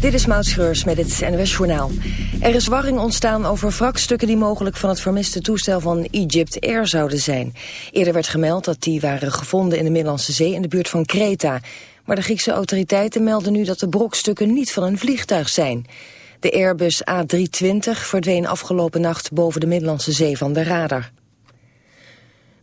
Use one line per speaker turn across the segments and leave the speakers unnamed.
Dit is Maud met het NWS Journaal. Er is warring ontstaan over wrakstukken die mogelijk van het vermiste toestel van Egypt Air zouden zijn. Eerder werd gemeld dat die waren gevonden in de Middellandse Zee in de buurt van Kreta. Maar de Griekse autoriteiten melden nu dat de brokstukken niet van een vliegtuig zijn. De Airbus A320 verdween afgelopen nacht boven de Middellandse Zee van de radar.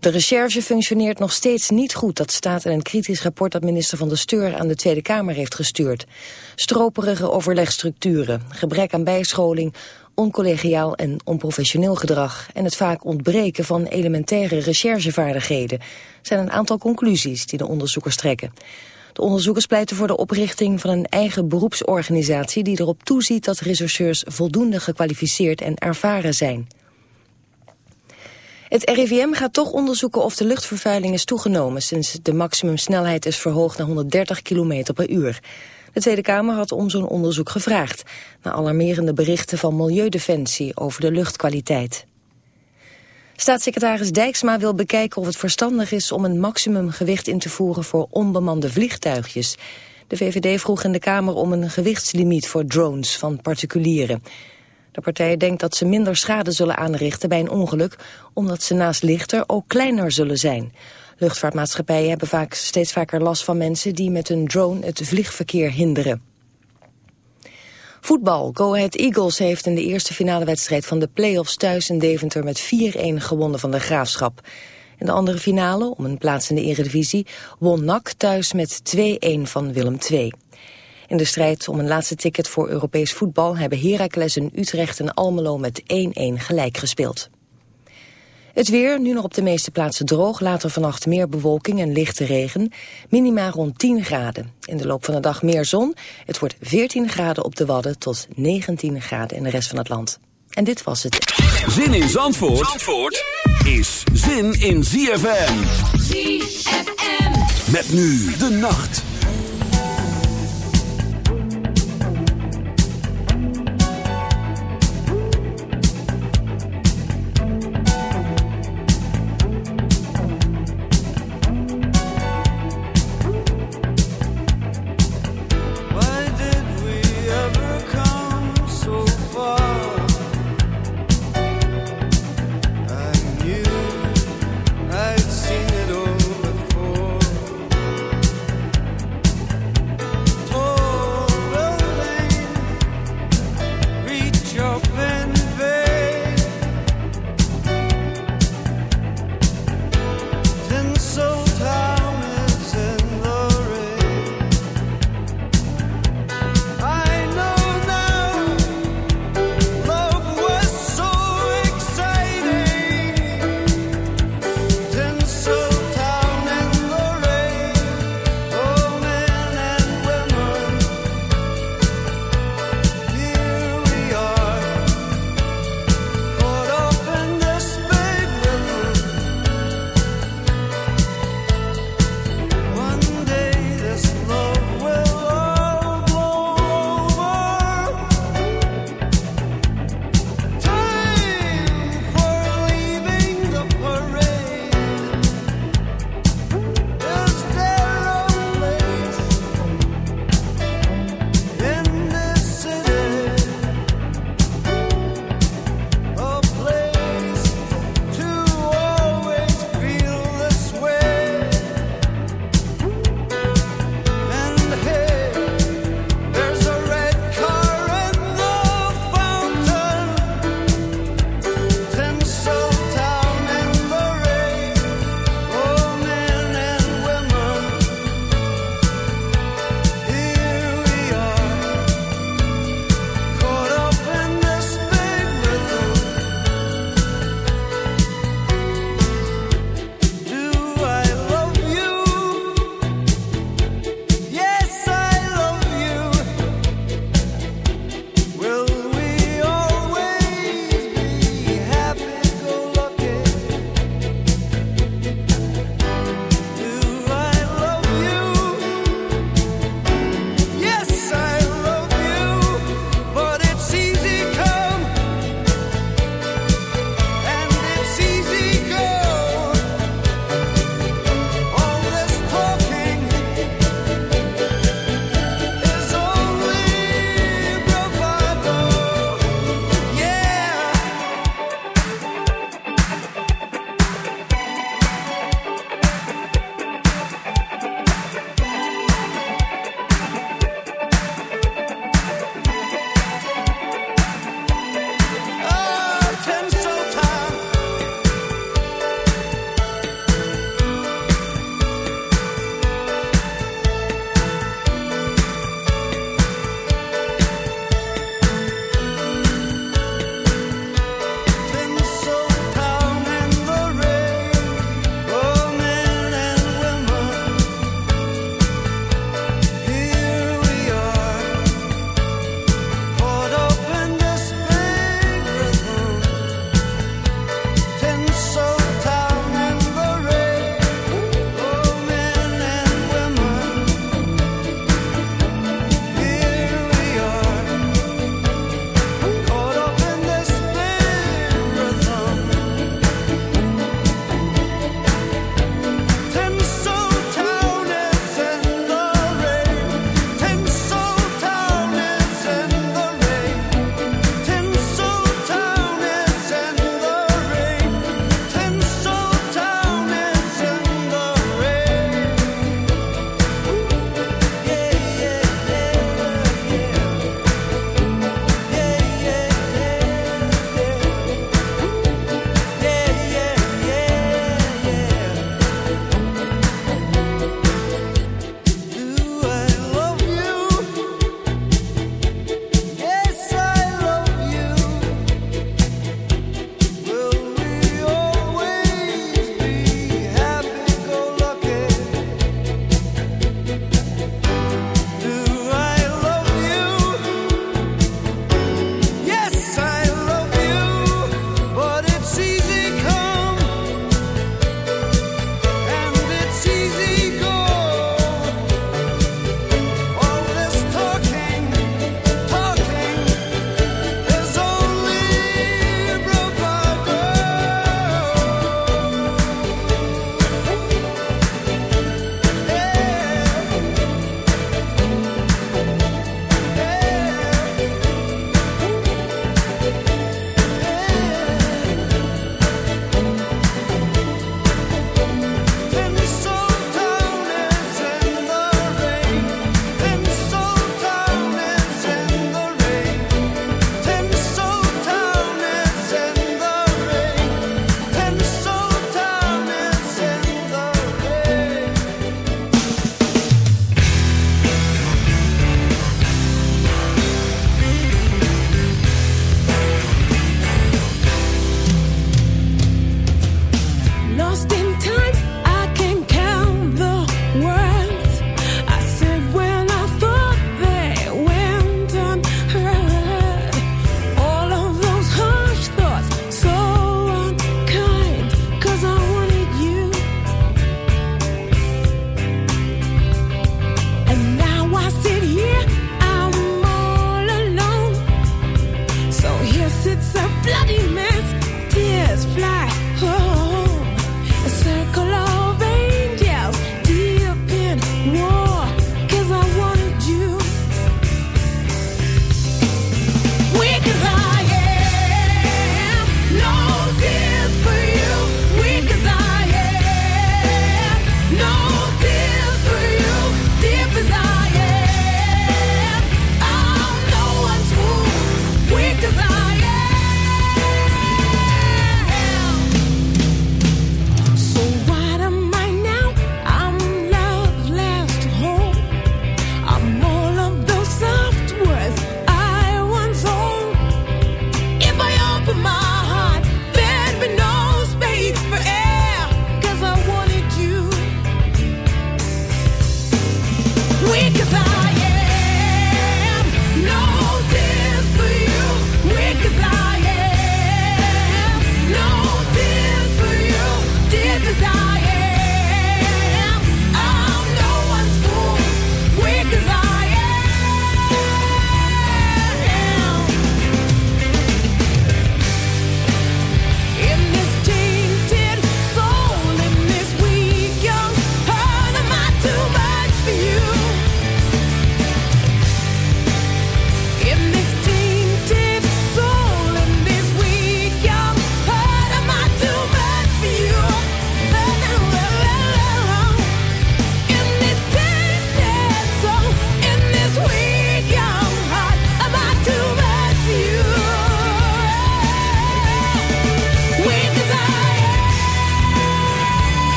De recherche functioneert nog steeds niet goed. Dat staat in een kritisch rapport dat minister Van de Steur aan de Tweede Kamer heeft gestuurd. Stroperige overlegstructuren, gebrek aan bijscholing, oncollegiaal en onprofessioneel gedrag... en het vaak ontbreken van elementaire recherchevaardigheden... zijn een aantal conclusies die de onderzoekers trekken. De onderzoekers pleiten voor de oprichting van een eigen beroepsorganisatie... die erop toeziet dat rechercheurs voldoende gekwalificeerd en ervaren zijn... Het RIVM gaat toch onderzoeken of de luchtvervuiling is toegenomen... sinds de maximumsnelheid is verhoogd naar 130 km per uur. De Tweede Kamer had om zo'n onderzoek gevraagd... na alarmerende berichten van Milieudefensie over de luchtkwaliteit. Staatssecretaris Dijksma wil bekijken of het verstandig is... om een maximumgewicht in te voeren voor onbemande vliegtuigjes. De VVD vroeg in de Kamer om een gewichtslimiet voor drones van particulieren... De partij denkt dat ze minder schade zullen aanrichten bij een ongeluk... omdat ze naast lichter ook kleiner zullen zijn. Luchtvaartmaatschappijen hebben vaak steeds vaker last van mensen... die met een drone het vliegverkeer hinderen. Voetbal. Go Ahead Eagles heeft in de eerste finale wedstrijd van de play-offs thuis in Deventer met 4-1 gewonnen van de Graafschap. In de andere finale, om een plaats in de eredivisie, won NAC thuis met 2-1 van Willem II. In de strijd om een laatste ticket voor Europees voetbal... hebben Heracles en Utrecht en Almelo met 1-1 gelijk gespeeld. Het weer, nu nog op de meeste plaatsen droog, later vannacht meer bewolking en lichte regen. Minima rond 10 graden. In de loop van de dag meer zon. Het wordt 14 graden op de Wadden tot 19 graden in de rest van het land. En dit was het.
Zin in Zandvoort, Zandvoort is zin in ZFM.
ZFM.
Met nu de nacht.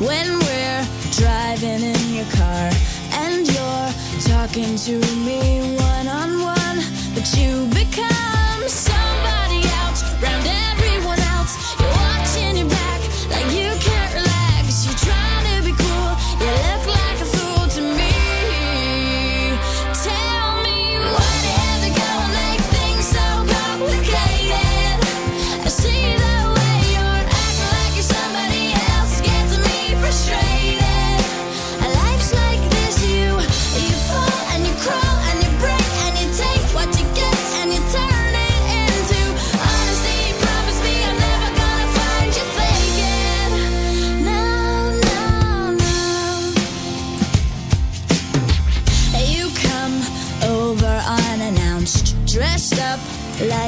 when we're driving in your car and you're talking to me.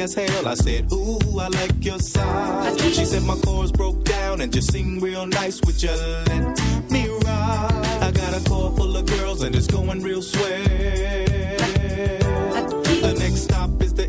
as hell. I said, Ooh, I like your size. She said my chords broke down and just sing real nice. Would you let me ride? I got a car full of girls and it's going real swell. The next stop is the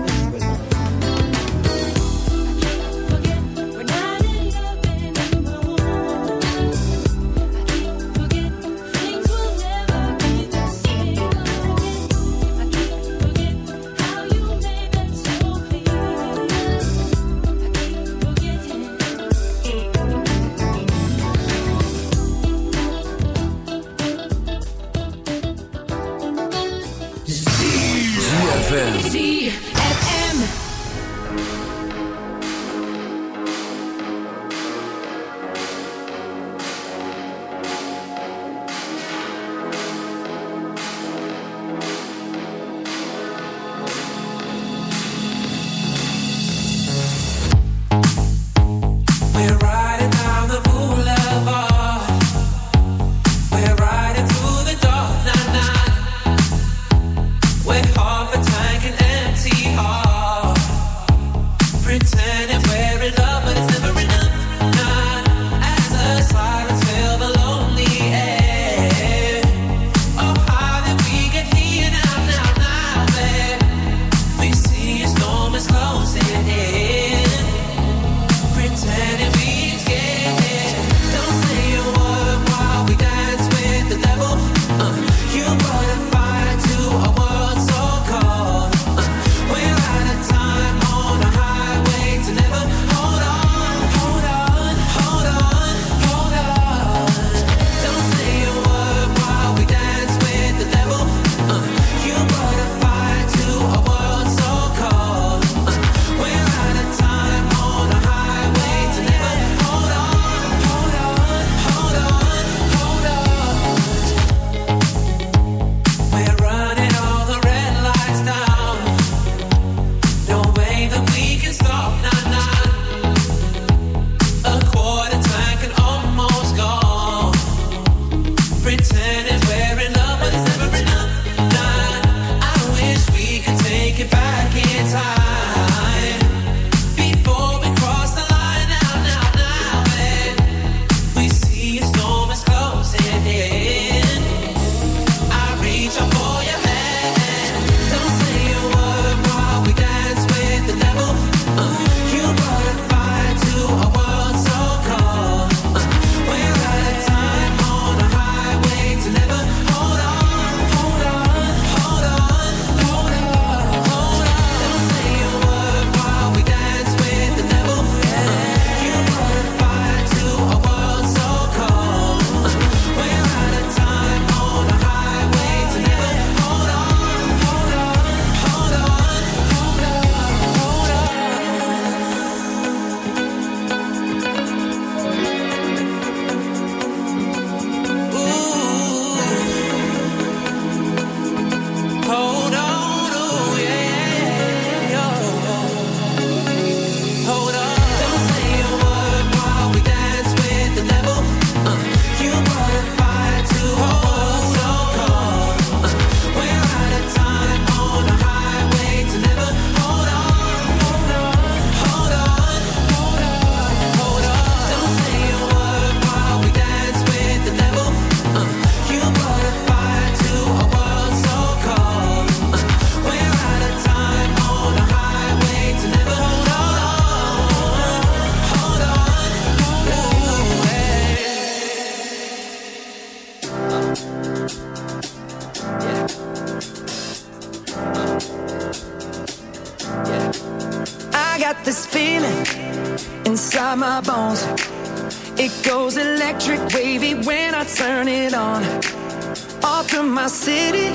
my city,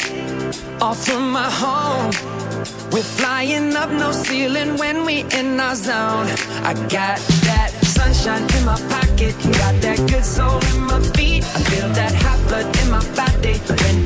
off from my home. We're flying up no ceiling when we in our zone. I got that sunshine in my pocket, got that good soul in my feet. I feel that hot blood in my body when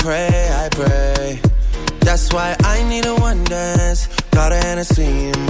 pray, I pray. That's why I need a one dance. Got a Hennessy in